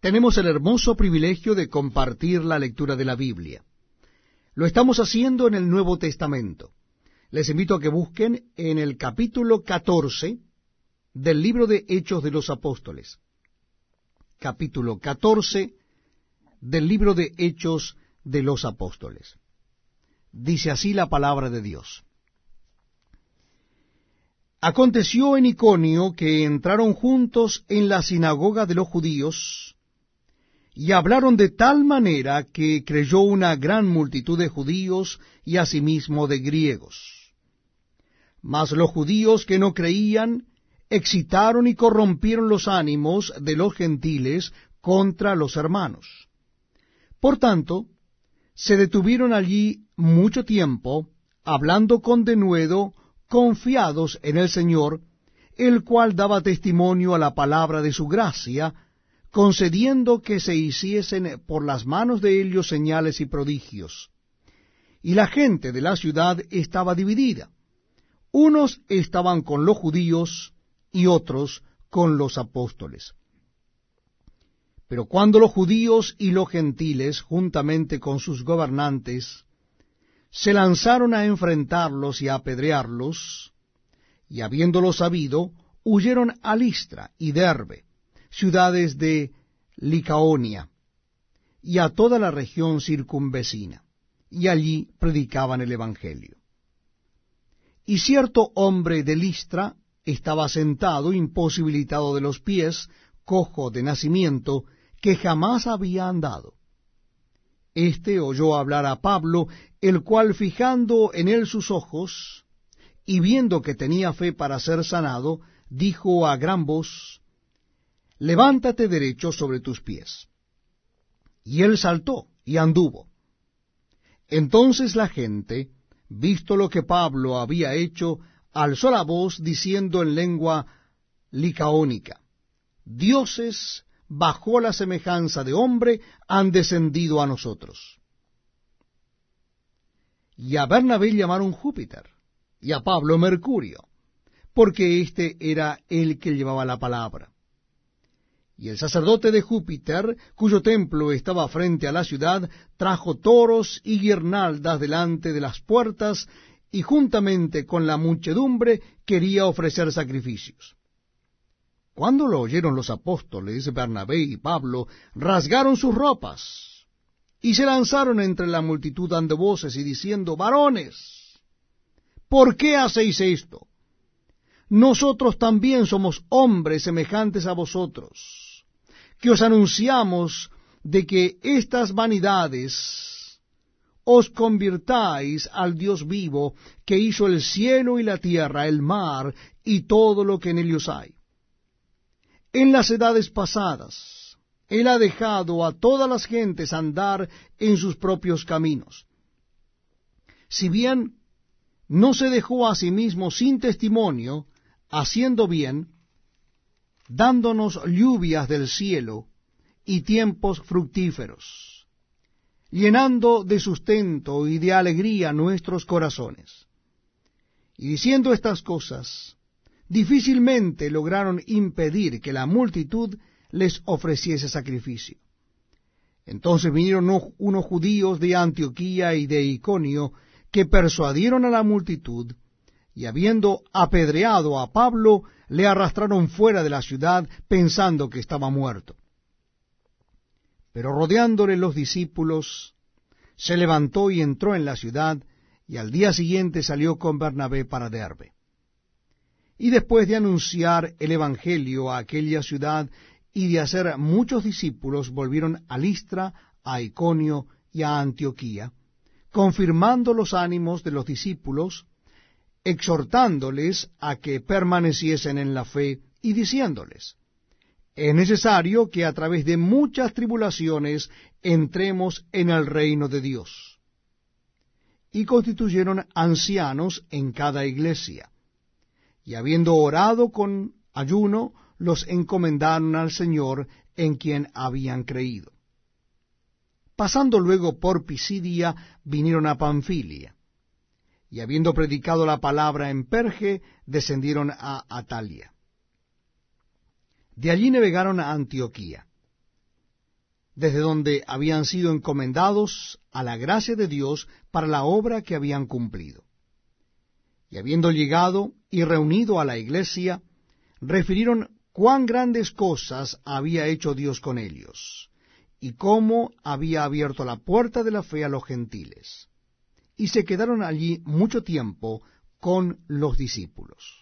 tenemos el hermoso privilegio de compartir la lectura de la Biblia. Lo estamos haciendo en el Nuevo Testamento. Les invito a que busquen en el capítulo 14 del libro de Hechos de los Apóstoles. Capítulo 14 del libro de Hechos de los Apóstoles. Dice así la palabra de Dios. Aconteció en Iconio que entraron juntos en la sinagoga de los judíos, y hablaron de tal manera que creyó una gran multitud de judíos y asimismo de griegos. Mas los judíos que no creían excitaron y corrompieron los ánimos de los gentiles contra los hermanos. Por tanto, se detuvieron allí mucho tiempo, hablando con denuedo confiados en el Señor, el cual daba testimonio a la palabra de su gracia, concediendo que se hiciesen por las manos de ellos señales y prodigios. Y la gente de la ciudad estaba dividida. Unos estaban con los judíos y otros con los apóstoles. Pero cuando los judíos y los gentiles, juntamente con sus gobernantes, se lanzaron a enfrentarlos y a apedrearlos, y habiéndolo sabido, huyeron a Listra y Derbe, ciudades de Licaonia, y a toda la región circunvecina, y allí predicaban el Evangelio. Y cierto hombre de Listra estaba sentado, imposibilitado de los pies, cojo de nacimiento, que jamás había andado. Este oyó hablar a Pablo el cual fijando en él sus ojos, y viendo que tenía fe para ser sanado, dijo a gran voz, Levántate derecho sobre tus pies. Y él saltó y anduvo. Entonces la gente, visto lo que Pablo había hecho, alzó la voz diciendo en lengua licaónica, Dioses bajo la semejanza de hombre han descendido a nosotros y a Bernabé llamaron Júpiter, y a Pablo Mercurio, porque éste era el que llevaba la palabra. Y el sacerdote de Júpiter, cuyo templo estaba frente a la ciudad, trajo toros y guirnaldas delante de las puertas, y juntamente con la muchedumbre quería ofrecer sacrificios. Cuando lo oyeron los apóstoles, Bernabé y Pablo rasgaron sus ropas, y se lanzaron entre la multitud dando voces y diciendo, varones, ¿por qué hacéis esto? Nosotros también somos hombres semejantes a vosotros, que os anunciamos de que estas vanidades os convirtáis al Dios vivo, que hizo el cielo y la tierra, el mar y todo lo que en ellos hay. En las edades pasadas, él ha dejado a todas las gentes andar en sus propios caminos. Si bien no se dejó a sí mismo sin testimonio, haciendo bien, dándonos lluvias del cielo y tiempos fructíferos, llenando de sustento y de alegría nuestros corazones. Y diciendo estas cosas, difícilmente lograron impedir que la multitud les ofreciese sacrificio. Entonces vinieron unos judíos de Antioquía y de Iconio que persuadieron a la multitud, y habiendo apedreado a Pablo, le arrastraron fuera de la ciudad pensando que estaba muerto. Pero rodeándole los discípulos, se levantó y entró en la ciudad, y al día siguiente salió con Bernabé para Derbe. Y después de anunciar el Evangelio a aquella ciudad y de hacer muchos discípulos volvieron a Listra, a Iconio y a Antioquía, confirmando los ánimos de los discípulos, exhortándoles a que permaneciesen en la fe y diciéndoles, es necesario que a través de muchas tribulaciones entremos en el reino de Dios. Y constituyeron ancianos en cada iglesia. Y habiendo orado con ayuno, los encomendaron al Señor en quien habían creído. Pasando luego por Pisidia, vinieron a Panfilia, y habiendo predicado la palabra en Perge, descendieron a Atalia. De allí navegaron a Antioquía, desde donde habían sido encomendados a la gracia de Dios para la obra que habían cumplido. Y habiendo llegado y reunido a la iglesia, refirieron cuán grandes cosas había hecho Dios con ellos, y cómo había abierto la puerta de la fe a los gentiles. Y se quedaron allí mucho tiempo con los discípulos.